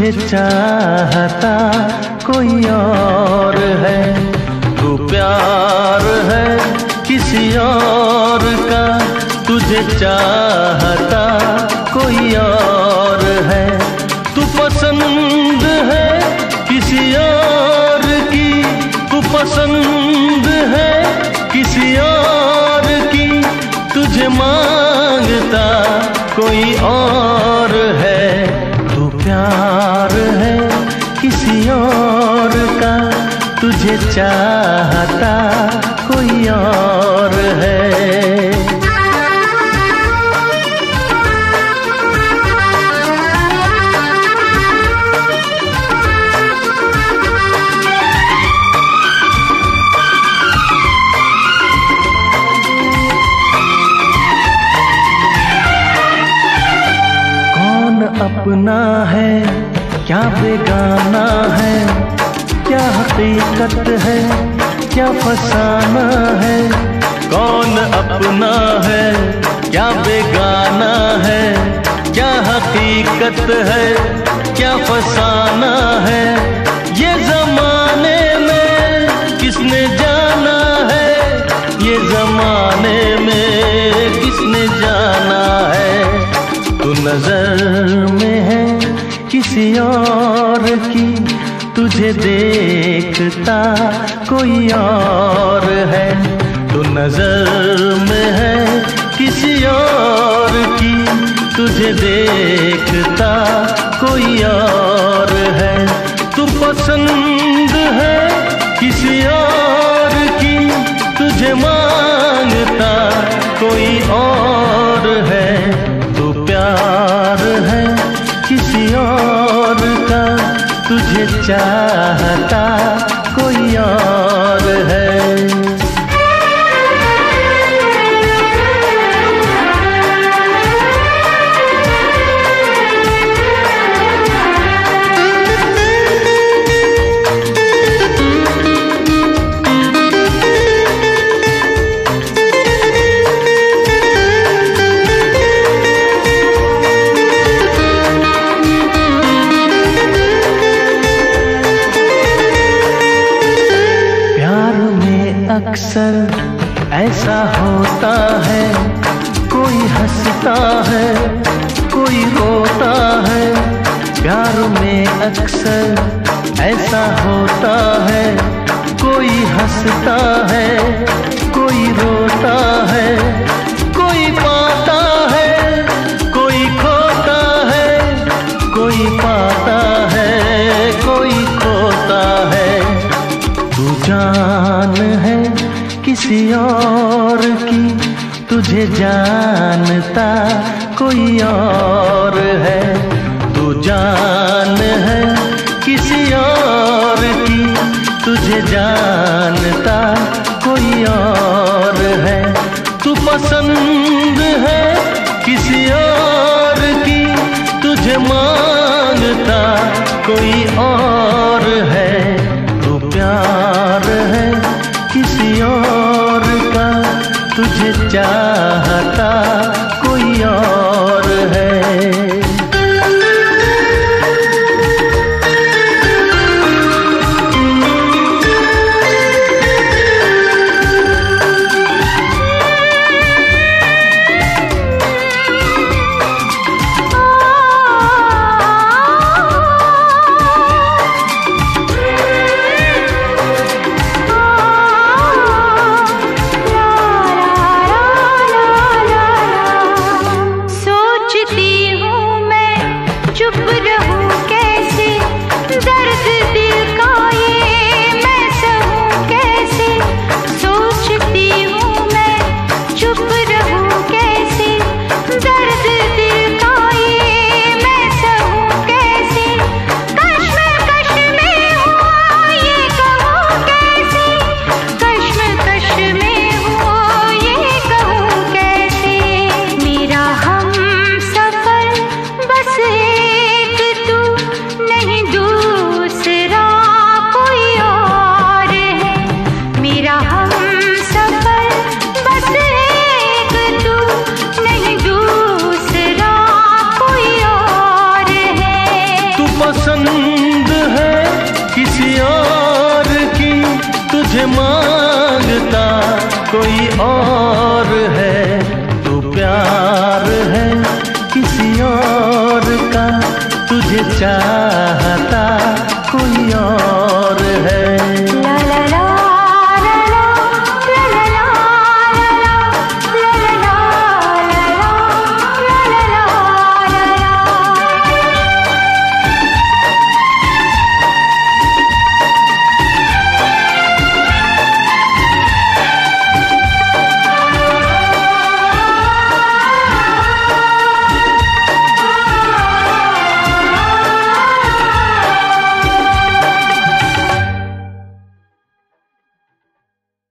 चाहता कोई और है। तू प्यार है किसी और का। तुझे चाहता कोई और है। तू पसंद है किसी और की। तू पसंद है किसी और की। तुझे माँगता कोई और तुझे चाहता कोई और है। अपना है? क्या बेगाना है? क्या हकीकत है? क्या फसाना है? कौन अपना है? क्या बेगाना है? क्या हकीकत है? क्या फसाना है? ये जमाने में किसने जाना है? ये जमाने में किसने जाना है? तू नज़र में है किसी और की। तुझे देखता कोई और है। तू नज़र में है किसी और की। तुझे देखता कोई और है। तू पसंद है किसी और की। तुझे माँगता कोई और तुझे चाहता कोई और है। अक्सर ऐसा होता है, कोई हंसता है, कोई रोता है। प्यार में अक्सर ऐसा होता है, कोई हंसता है। जान है किसी और की, तुझे जानता कोई और है। तू जान है किसी और की, तुझे जानता कोई और है। तू पसंद है किसी और की, तुझे मानता कोई और तुझे चाहता। पसंद है किसी और की, तुझे माँगता कोई और है। तू प्यार है किसी और का, तुझे चाहता कोई और